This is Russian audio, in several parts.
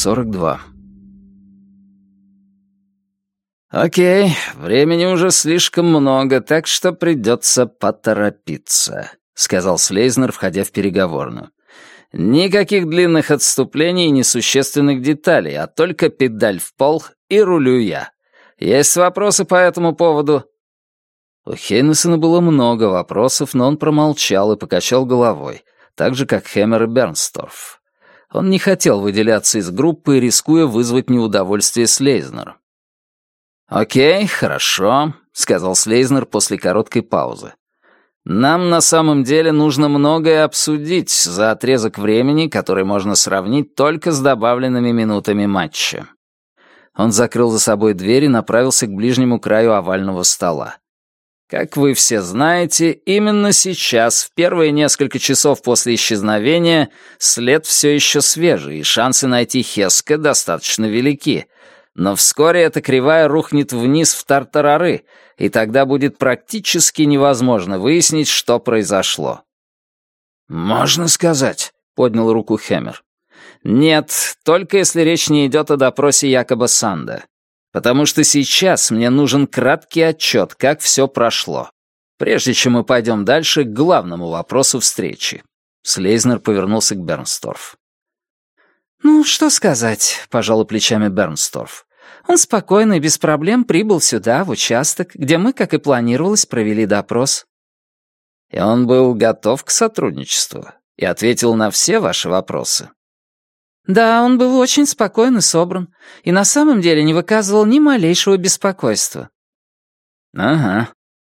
42. «Окей, времени уже слишком много, так что придется поторопиться», — сказал Слейзнер, входя в переговорную. «Никаких длинных отступлений и несущественных деталей, а только педаль в пол и рулю я. Есть вопросы по этому поводу?» У Хейнесона было много вопросов, но он промолчал и покачал головой, так же, как Хэмер и Бернсторф. Он не хотел выделяться из группы, рискуя вызвать неудовольствие Слейзнера. «Окей, хорошо», — сказал Слейзнер после короткой паузы. «Нам на самом деле нужно многое обсудить за отрезок времени, который можно сравнить только с добавленными минутами матча». Он закрыл за собой дверь и направился к ближнему краю овального стола. Как вы все знаете, именно сейчас, в первые несколько часов после исчезновения, след все еще свежий, и шансы найти Хеска достаточно велики — но вскоре эта кривая рухнет вниз в тартарары, и тогда будет практически невозможно выяснить, что произошло. «Можно сказать», — поднял руку Хэмер. «Нет, только если речь не идет о допросе Якоба Санда. Потому что сейчас мне нужен краткий отчет, как все прошло. Прежде чем мы пойдем дальше, к главному вопросу встречи». Слейзнер повернулся к Бернсторф. «Ну, что сказать», — пожал плечами Бернсторф. «Он спокойно и без проблем прибыл сюда, в участок, где мы, как и планировалось, провели допрос». «И он был готов к сотрудничеству и ответил на все ваши вопросы?» «Да, он был очень спокоен и собран, и на самом деле не выказывал ни малейшего беспокойства». «Ага.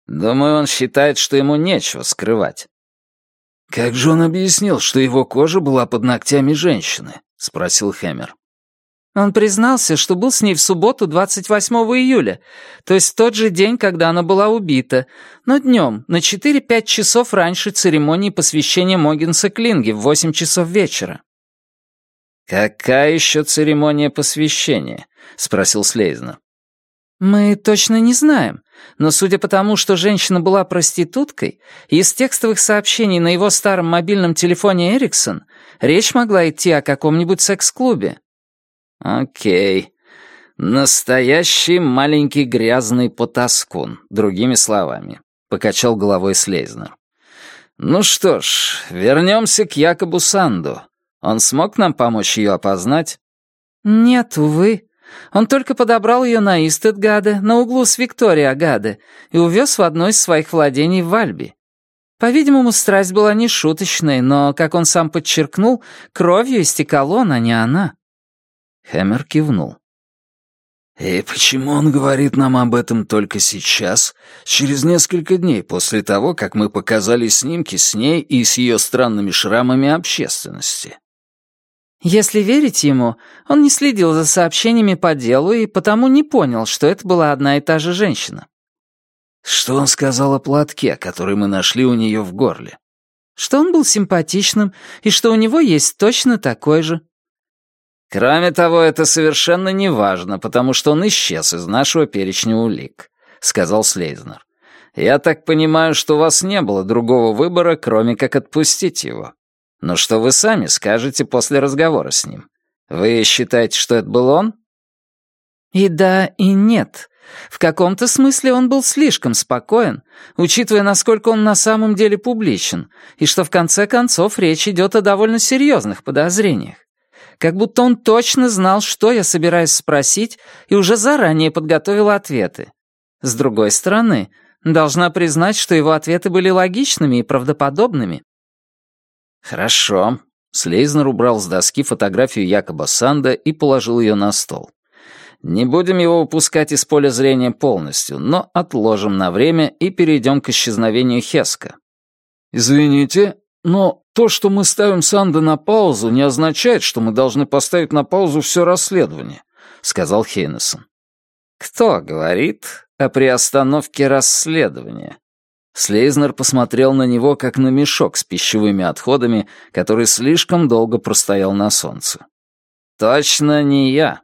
Думаю, он считает, что ему нечего скрывать». «Как же он объяснил, что его кожа была под ногтями женщины?» — спросил Хэмер. Он признался, что был с ней в субботу 28 июля, то есть в тот же день, когда она была убита, но днем, на 4-5 часов раньше церемонии посвящения Могинса Клинге в 8 часов вечера. «Какая еще церемония посвящения?» — спросил Слейзна. «Мы точно не знаем, но судя по тому, что женщина была проституткой, из текстовых сообщений на его старом мобильном телефоне Эриксон Речь могла идти о каком-нибудь секс-клубе. Окей. Настоящий маленький грязный потаскун, другими словами. Покачал головой Слейзнер. Ну что ж, вернемся к Якобу Санду. Он смог нам помочь ее опознать? Нет, увы. Он только подобрал ее на Истедгаде, на углу с Виктория-Гаде, и увез в одно из своих владений в Альби. По-видимому, страсть была не шуточной, но, как он сам подчеркнул, кровью истекал он, а не она. Хэмер кивнул. «И почему он говорит нам об этом только сейчас, через несколько дней после того, как мы показали снимки с ней и с ее странными шрамами общественности?» Если верить ему, он не следил за сообщениями по делу и потому не понял, что это была одна и та же женщина. Что он сказал о платке, который мы нашли у нее в горле? Что он был симпатичным и что у него есть точно такой же. Кроме того, это совершенно не важно, потому что он исчез из нашего перечня улик, сказал Слейзнер. Я так понимаю, что у вас не было другого выбора, кроме как отпустить его. Но что вы сами скажете после разговора с ним? Вы считаете, что это был он? И да, и нет. В каком-то смысле он был слишком спокоен, учитывая, насколько он на самом деле публичен, и что в конце концов речь идет о довольно серьезных подозрениях. Как будто он точно знал, что я собираюсь спросить, и уже заранее подготовил ответы. С другой стороны, должна признать, что его ответы были логичными и правдоподобными. «Хорошо». Слейзнер убрал с доски фотографию Якоба Санда и положил ее на стол. Не будем его упускать из поля зрения полностью, но отложим на время и перейдем к исчезновению Хеска. «Извините, но то, что мы ставим Санда на паузу, не означает, что мы должны поставить на паузу все расследование», — сказал Хейнесон. «Кто говорит о приостановке расследования?» Слейзнер посмотрел на него, как на мешок с пищевыми отходами, который слишком долго простоял на солнце. «Точно не я.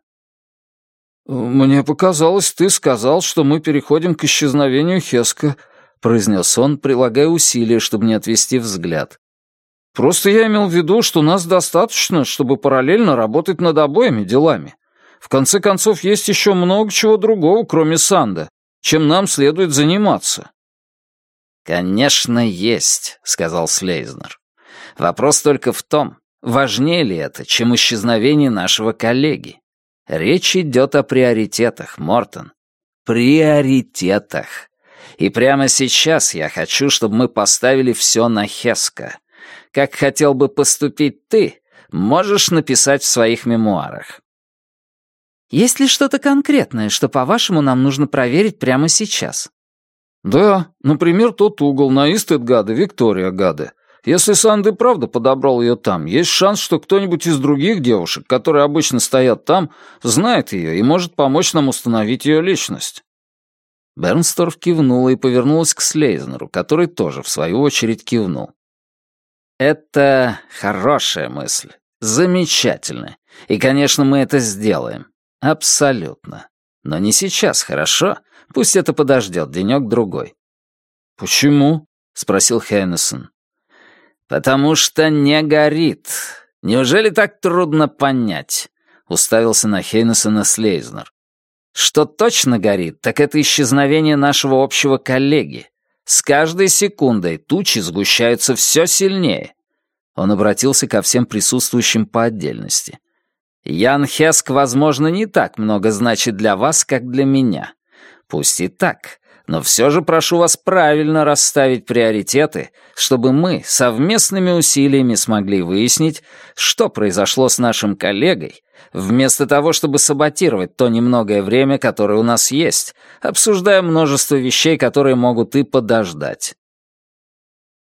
«Мне показалось, ты сказал, что мы переходим к исчезновению Хеска», — произнес он, прилагая усилия, чтобы не отвести взгляд. Просто я имел в виду, что нас достаточно, чтобы параллельно работать над обоими делами. В конце концов, есть еще много чего другого, кроме Санда, чем нам следует заниматься». «Конечно, есть», — сказал Слейзнер. «Вопрос только в том, важнее ли это, чем исчезновение нашего коллеги. Речь идет о приоритетах, Мортон. Приоритетах. И прямо сейчас я хочу, чтобы мы поставили все на Хеска. Как хотел бы поступить ты, можешь написать в своих мемуарах. Есть ли что-то конкретное, что, по-вашему, нам нужно проверить прямо сейчас? Да, например, тот угол на Истедгаде, Виктория Гаде. Если Санды правда подобрал ее там, есть шанс, что кто-нибудь из других девушек, которые обычно стоят там, знает ее и может помочь нам установить ее личность. Бернсторф кивнула и повернулась к Слейзнеру, который тоже, в свою очередь, кивнул. «Это хорошая мысль. Замечательно. И, конечно, мы это сделаем. Абсолютно. Но не сейчас, хорошо? Пусть это подождет денек-другой». «Почему?» — спросил Хеннесон. «Потому что не горит. Неужели так трудно понять?» — уставился на Хейнесона Слейзнер. Что точно горит, так это исчезновение нашего общего коллеги. С каждой секундой тучи сгущаются все сильнее. Он обратился ко всем присутствующим по отдельности. Ян Хеск, возможно, не так много значит для вас, как для меня. Пусть и так, но все же прошу вас правильно расставить приоритеты, чтобы мы совместными усилиями смогли выяснить, что произошло с нашим коллегой, вместо того, чтобы саботировать то немногое время, которое у нас есть, обсуждая множество вещей, которые могут и подождать.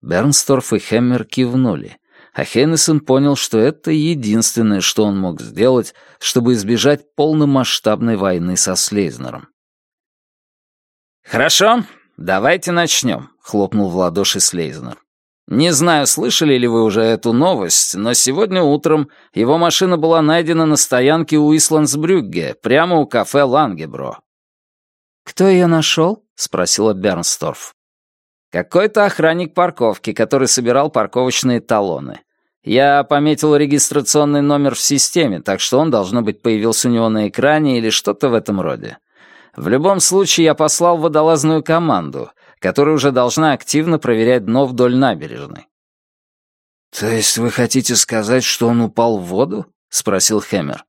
Бернсторф и Хеммер кивнули, а Хеннесон понял, что это единственное, что он мог сделать, чтобы избежать полномасштабной войны со Слейзнером. «Хорошо, давайте начнем», — хлопнул в ладоши Слейзнер. «Не знаю, слышали ли вы уже эту новость, но сегодня утром его машина была найдена на стоянке у Исландсбрюгге, прямо у кафе Лангебро». «Кто ее нашел?» — спросила Бернсторф. «Какой-то охранник парковки, который собирал парковочные талоны. Я пометил регистрационный номер в системе, так что он, должно быть, появился у него на экране или что-то в этом роде. В любом случае, я послал водолазную команду, которая уже должна активно проверять дно вдоль набережной. «То есть вы хотите сказать, что он упал в воду?» — спросил Хэмер.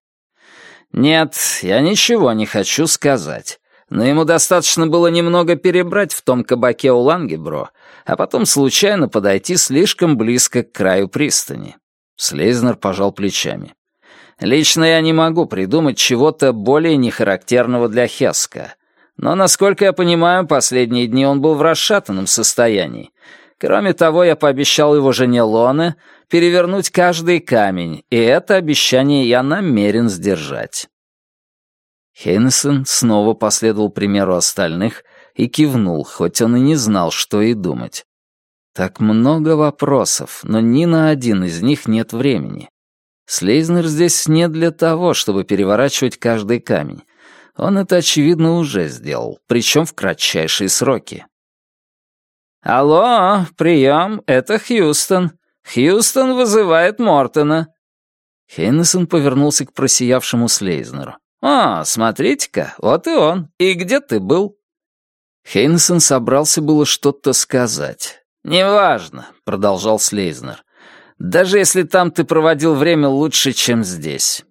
«Нет, я ничего не хочу сказать. Но ему достаточно было немного перебрать в том кабаке у Лангебро, а потом случайно подойти слишком близко к краю пристани». Слейзнер пожал плечами. Лично я не могу придумать чего-то более нехарактерного для Хеска. Но, насколько я понимаю, последние дни он был в расшатанном состоянии. Кроме того, я пообещал его жене Лоне перевернуть каждый камень, и это обещание я намерен сдержать. Хейнесон снова последовал примеру остальных и кивнул, хоть он и не знал, что и думать. Так много вопросов, но ни на один из них нет времени. Слейзнер здесь не для того, чтобы переворачивать каждый камень. Он это, очевидно, уже сделал, причем в кратчайшие сроки. «Алло, прием, это Хьюстон. Хьюстон вызывает Мортона». Хейнесон повернулся к просиявшему Слейзнеру. «А, смотрите-ка, вот и он. И где ты был?» Хейнесон собрался было что-то сказать. «Неважно», — продолжал Слейзнер. Даже если там ты проводил время лучше, чем здесь.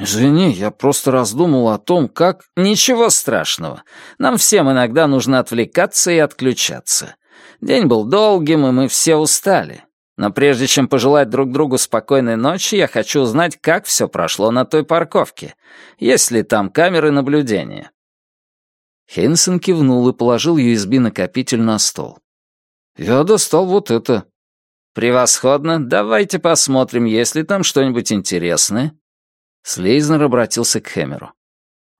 Извини, я просто раздумал о том, как... Ничего страшного. Нам всем иногда нужно отвлекаться и отключаться. День был долгим, и мы все устали. Но прежде чем пожелать друг другу спокойной ночи, я хочу узнать, как все прошло на той парковке. Есть ли там камеры наблюдения?» Хейнсон кивнул и положил USB-накопитель на стол. «Я достал вот это. «Превосходно. Давайте посмотрим, есть ли там что-нибудь интересное». Слейзнер обратился к Хэмеру.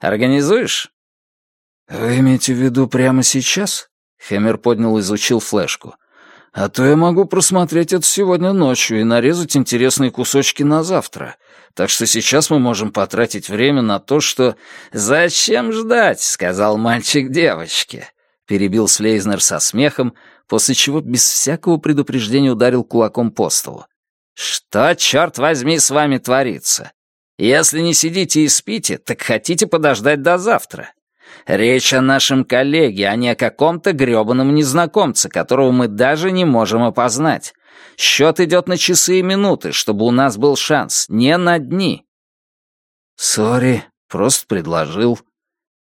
«Организуешь?» «Вы имеете в виду прямо сейчас?» Хэмер поднял и изучил флешку. «А то я могу просмотреть это сегодня ночью и нарезать интересные кусочки на завтра. Так что сейчас мы можем потратить время на то, что...» «Зачем ждать?» — сказал мальчик девочке. Перебил Слейзнер со смехом, после чего без всякого предупреждения ударил кулаком по столу. «Что, черт возьми, с вами творится? Если не сидите и спите, так хотите подождать до завтра. Речь о нашем коллеге, а не о каком-то грёбаном незнакомце, которого мы даже не можем опознать. Счет идет на часы и минуты, чтобы у нас был шанс, не на дни». «Сори, просто предложил»,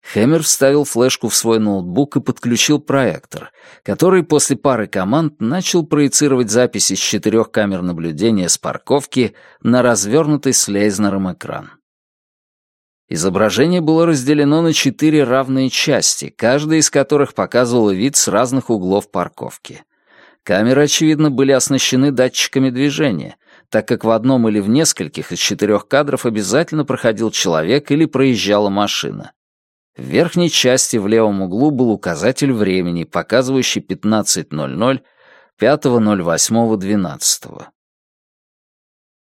Хэмер вставил флешку в свой ноутбук и подключил проектор, который после пары команд начал проецировать записи с четырех камер наблюдения с парковки на развернутый с Лейзнером экран. Изображение было разделено на четыре равные части, каждая из которых показывала вид с разных углов парковки. Камеры, очевидно, были оснащены датчиками движения, так как в одном или в нескольких из четырех кадров обязательно проходил человек или проезжала машина. В верхней части в левом углу был указатель времени, показывающий 15.00 5.08.12.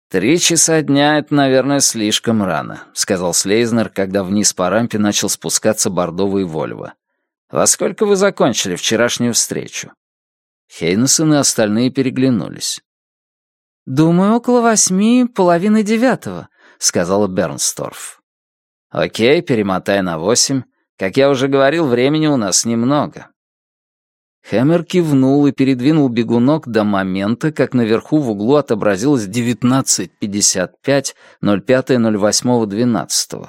«Три часа дня — это, наверное, слишком рано», — сказал Слейзнер, когда вниз по рампе начал спускаться бордовый Вольво. «Во сколько вы закончили вчерашнюю встречу?» Хейнесон и остальные переглянулись. «Думаю, около восьми, половины девятого», — сказала Бернсторф. «Окей, перемотай на восемь. Как я уже говорил, времени у нас немного». Хэммер кивнул и передвинул бегунок до момента, как наверху в углу отобразилось 19.55, 05.08.12.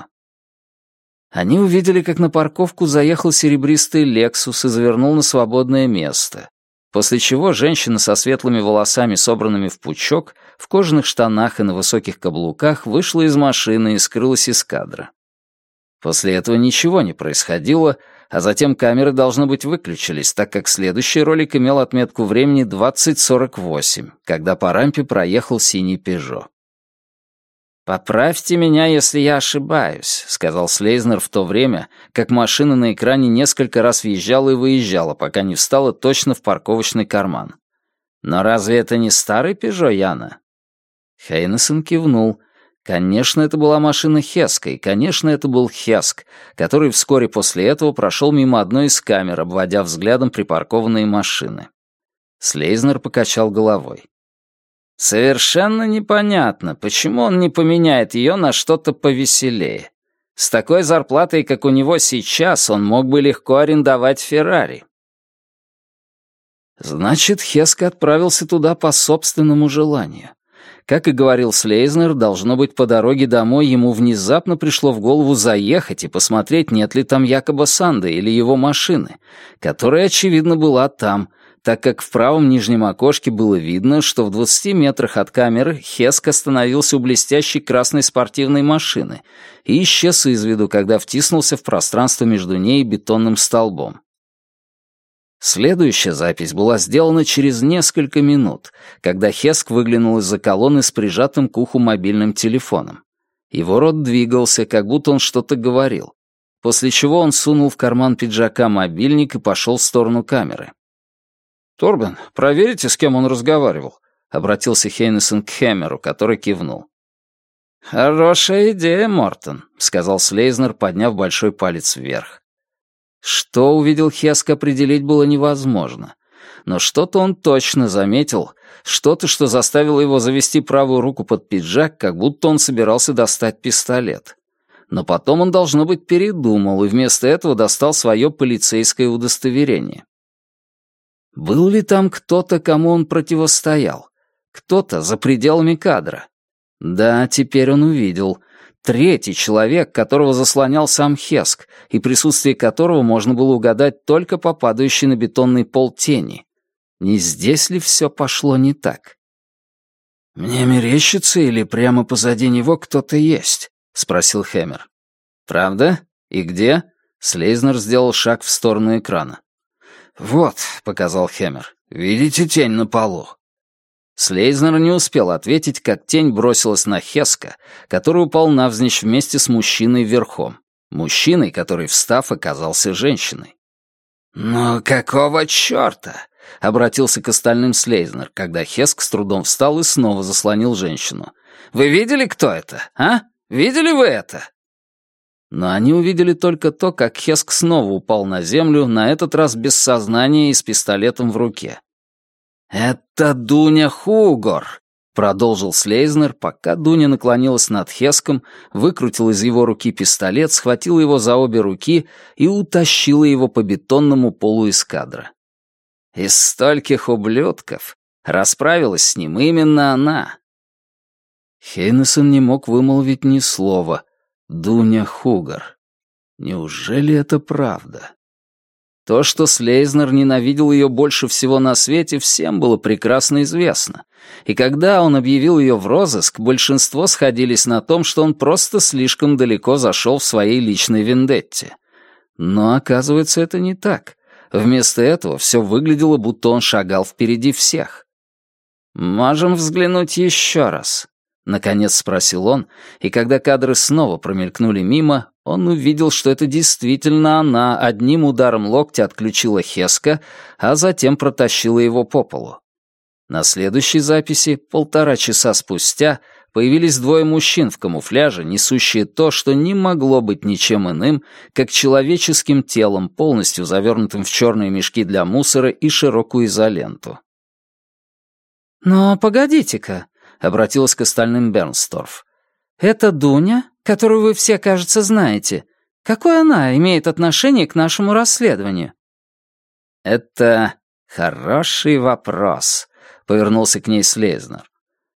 Они увидели, как на парковку заехал серебристый «Лексус» и завернул на свободное место, после чего женщина со светлыми волосами, собранными в пучок, в кожаных штанах и на высоких каблуках вышла из машины и скрылась из кадра. После этого ничего не происходило, а затем камеры, должно быть, выключились, так как следующий ролик имел отметку времени 20.48, когда по рампе проехал синий «Пежо». «Поправьте меня, если я ошибаюсь», — сказал Слейзнер в то время, как машина на экране несколько раз въезжала и выезжала, пока не встала точно в парковочный карман. «Но разве это не старый «Пежо», Яна?» Хейнесон кивнул, Конечно, это была машина Хеска, и, конечно, это был Хеск, который вскоре после этого прошел мимо одной из камер, обводя взглядом припаркованные машины. Слейзнер покачал головой. «Совершенно непонятно, почему он не поменяет ее на что-то повеселее. С такой зарплатой, как у него сейчас, он мог бы легко арендовать Феррари». Значит, Хеск отправился туда по собственному желанию. Как и говорил Слейзнер, должно быть, по дороге домой ему внезапно пришло в голову заехать и посмотреть, нет ли там Якоба Санды или его машины, которая, очевидно, была там, так как в правом нижнем окошке было видно, что в 20 метрах от камеры Хеск остановился у блестящей красной спортивной машины и исчез из виду, когда втиснулся в пространство между ней и бетонным столбом. Следующая запись была сделана через несколько минут, когда Хеск выглянул из-за колонны с прижатым к уху мобильным телефоном. Его рот двигался, как будто он что-то говорил, после чего он сунул в карман пиджака мобильник и пошел в сторону камеры. «Торбен, проверите, с кем он разговаривал?» — обратился Хейнесон к Хэмеру, который кивнул. «Хорошая идея, Мортон», — сказал Слейзнер, подняв большой палец вверх. Что увидел Хеск, определить было невозможно. Но что-то он точно заметил, что-то, что заставило его завести правую руку под пиджак, как будто он собирался достать пистолет. Но потом он, должно быть, передумал и вместо этого достал свое полицейское удостоверение. Был ли там кто-то, кому он противостоял? Кто-то за пределами кадра? Да, теперь он увидел. Третий человек, которого заслонял сам Хеск, и присутствие которого можно было угадать только по падающей на бетонный пол тени. Не здесь ли все пошло не так? «Мне мерещится или прямо позади него кто-то есть?» — спросил Хэмер. «Правда? И где?» Слейзнер сделал шаг в сторону экрана. «Вот», — показал Хэмер, — «видите тень на полу? Слейзнер не успел ответить, как тень бросилась на Хеска, который упал навзничь вместе с мужчиной верхом. Мужчиной, который, встав, оказался женщиной. «Ну какого чёрта?» — обратился к остальным Слейзнер, когда Хеск с трудом встал и снова заслонил женщину. «Вы видели, кто это, а? Видели вы это?» Но они увидели только то, как Хеск снова упал на землю, на этот раз без сознания и с пистолетом в руке. «Это Дуня Хугор!» — продолжил Слейзнер, пока Дуня наклонилась над Хеском, выкрутила из его руки пистолет, схватила его за обе руки и утащила его по бетонному полу эскадра. Из стольких ублюдков расправилась с ним именно она. Хейнесон не мог вымолвить ни слова. Дуня Хугар. Неужели это правда? То, что Слейзнер ненавидел ее больше всего на свете, всем было прекрасно известно. И когда он объявил ее в розыск, большинство сходились на том, что он просто слишком далеко зашел в своей личной вендетте. Но, оказывается, это не так. Вместо этого все выглядело, будто он шагал впереди всех. «Можем взглянуть еще раз», Наконец спросил он, и когда кадры снова промелькнули мимо, он увидел, что это действительно она одним ударом локтя отключила Хеска, а затем протащила его по полу. На следующей записи, полтора часа спустя, появились двое мужчин в камуфляже, несущие то, что не могло быть ничем иным, как человеческим телом, полностью завернутым в черные мешки для мусора и широкую изоленту. «Но погодите-ка», — обратилась к остальным Бернсторф. «Это Дуня, которую вы все, кажется, знаете. Какое она имеет отношение к нашему расследованию?» «Это хороший вопрос», — повернулся к ней Слезнер.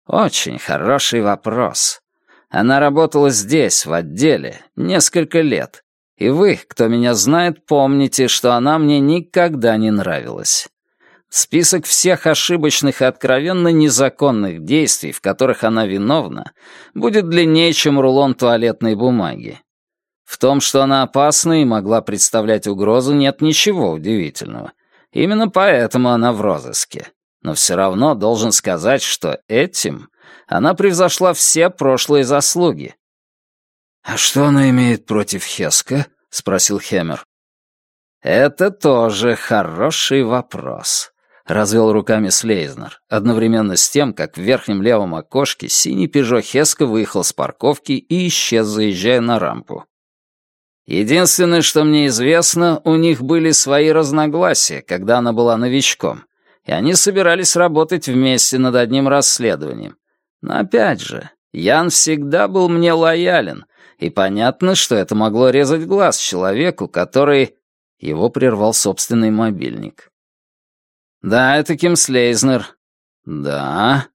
«Очень хороший вопрос. Она работала здесь, в отделе, несколько лет. И вы, кто меня знает, помните, что она мне никогда не нравилась. Список всех ошибочных и откровенно незаконных действий, в которых она виновна, будет длиннее, чем рулон туалетной бумаги. В том, что она опасна и могла представлять угрозу, нет ничего удивительного. Именно поэтому она в розыске. Но все равно должен сказать, что этим она превзошла все прошлые заслуги. «А что она имеет против Хеска?» — спросил Хемер. «Это тоже хороший вопрос», — развел руками Слейзнер, одновременно с тем, как в верхнем левом окошке синий Пежо Хеска выехал с парковки и исчез, заезжая на рампу. Единственное, что мне известно, у них были свои разногласия, когда она была новичком, и они собирались работать вместе над одним расследованием. Но опять же, Ян всегда был мне лоялен, и понятно, что это могло резать глаз человеку, который... Его прервал собственный мобильник. «Да, это Ким Слейзнер». «Да».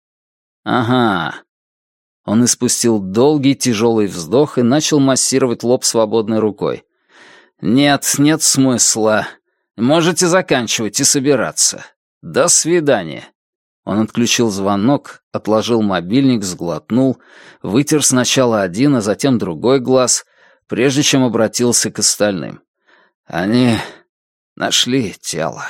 «Ага». Он испустил долгий тяжелый вздох и начал массировать лоб свободной рукой. «Нет, нет смысла. Можете заканчивать и собираться. До свидания». Он отключил звонок, отложил мобильник, сглотнул, вытер сначала один, а затем другой глаз, прежде чем обратился к остальным. «Они нашли тело».